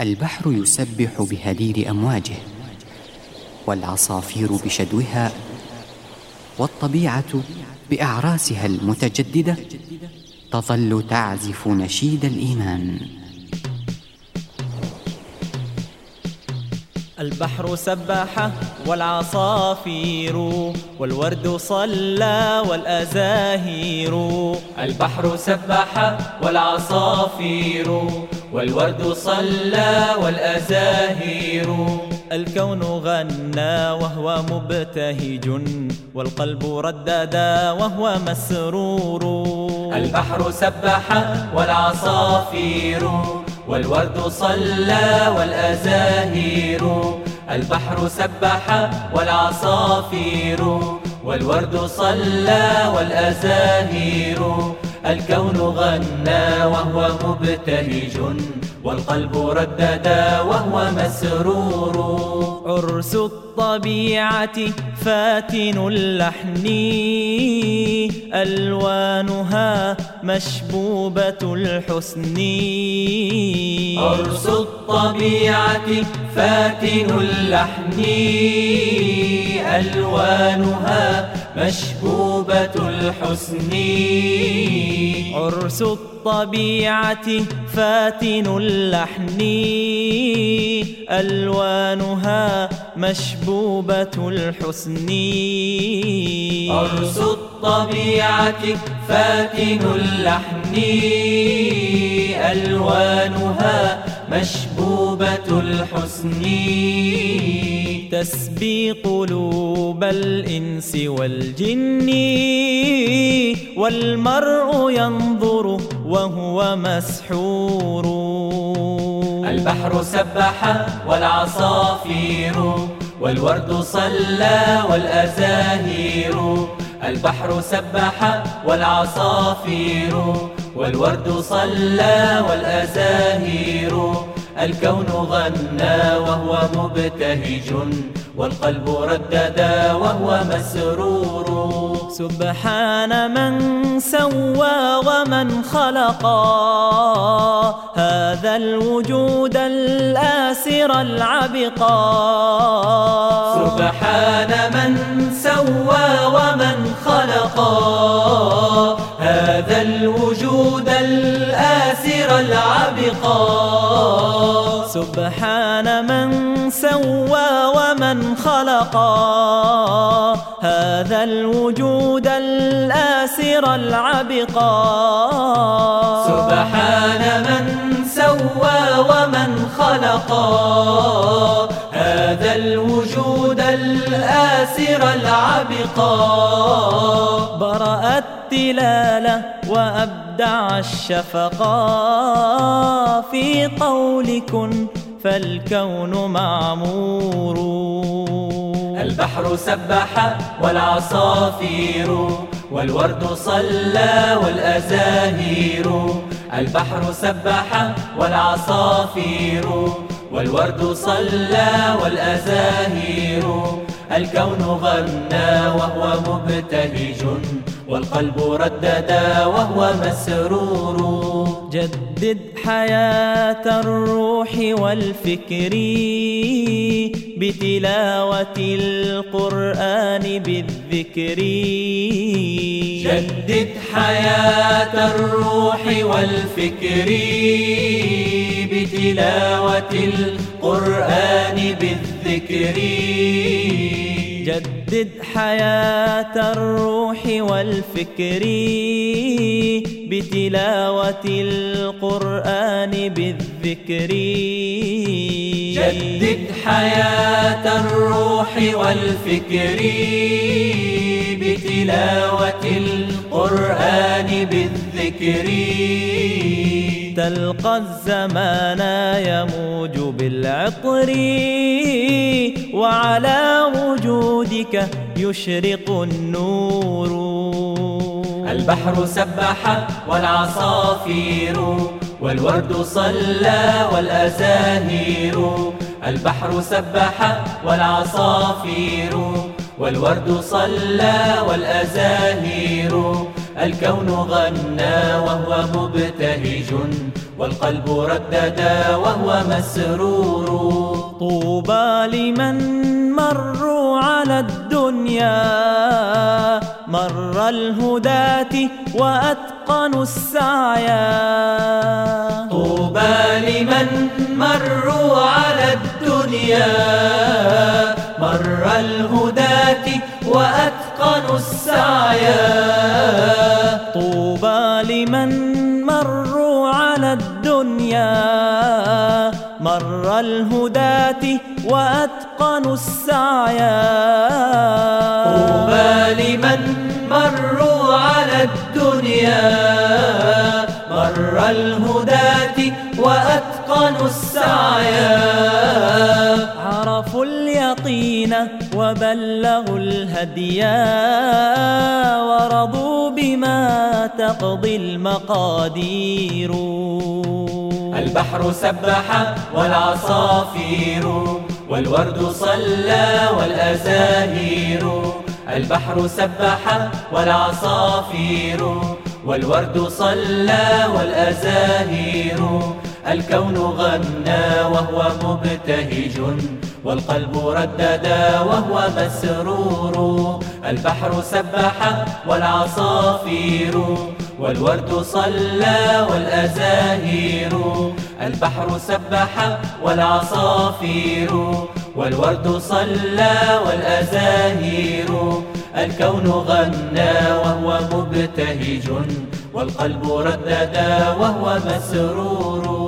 البحر يسبح بهليل أمواجه والعصافير بشدوها والطبيعة بأعراسها المتجددة تظل تعزف نشيد الإيمان. البحر سبح والعصافير والورد صلى والأزاهير. البحر سبح والعصافير. والورد صلى والأزاهير الكون غنى وهو مبتهج والقلب رددا وهو مسرور. البحر سبح والعصافير والورد صلى والأزاهير البحر سبح والعصافير والورد صلى والأزاهير الكون غنى وهو مبتهج والقلب رددا وهو مسرور. عرس الطبيعة فاتن اللحن ألوانها مشبوبة الحسن. عرس الطبيعة فاتن اللحن ألوانها مشبوبة الحسن. عرس الطبيعة فاتن اللحن. ألوانها مشبوبة الحسن. عرس الطبيعة فاتن اللحن. ألوانها مشبوبة الحسن. تسبي قلوب الإنس والجن والمرء ينظر وهو مسحور. البحر سبح والعصافير والورد صلى والأزاهير. البحر سبح والعصافير والورد صلى والأزاهير. الكون غنى وهو مبتهج والقلب رددا وهو مسرور. سبحان من سوى ومن خلق. هذا الوجود الآسر العبقا سبحان من سوى ومن خلق. هذا الوجود الآسر العبقا سبحان من سوى ومن خلق. هذا الوجود الآسر العبقا سبحان من سوى ومن خلق. هذا الوجود الآسر العبقا برأ التلال وأبدع الشفقا في قول كن فالكون معمور. البحر سبح والعصافير والورد صلى والأزاهير. البحر سبح والعصافير والورد صلى والأزاهير. الكون غنى وهو مبتهج والقلب رددا وهو مسرور. جدد حياة الروح والفكر بتلاوة القرآن بالذكر. جدد حياة الروح والفكر بتلاوة القرآن بالذكر. جدد حياة الروح والفكر. بتلاوة القرآن بالذكر. جدد حياة الروح والفكر. بتلاوة القرآن بالذكر. تلقى الزمان يموج بالعطر وعلى وجودك يشرق النور. البحر سبح والعصافير والورد صلى والأزاهير. البحر سبح والعصافير والورد صلى والأزاهير. الكون غنى وهو مبتهج والقلب رددا وهو مسرور. طوبى لمن مروا على الدنيا مر الهداة وأتقنوا السعيا. طوبى لمن مروا على الدنيا مر الهداة وأتقنوا السعيا. طوبى لمن مروا على الدنيا. مر الهداة وأتقنوا السعيا. طوبى لمن مروا على الدنيا. مر الهداة وأتقنوا السعيا. عرفوا اليقين وبلغوا الهديا. ورضوا تقضي المقادير. البحر سبح والعصافير والورد صلى والأزاهير. البحر سبح والعصافير والورد صلى والأزاهير. الكون غنى وهو مبتهج. والقلب رددا وهو مسرور. البحر سبح والعصافير والورد صلى والأزاهير. البحر سبح والعصافير والورد صلى والأزاهير. الكون غنى وهو مبتهج والقلب رددا وهو مسرور.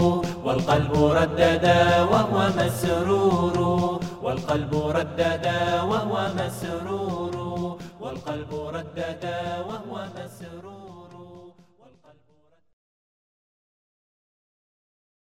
والقلب رددا وهو مسرور. والقلب رددا وهو مسرور. والقلب رددا وهو مسرور.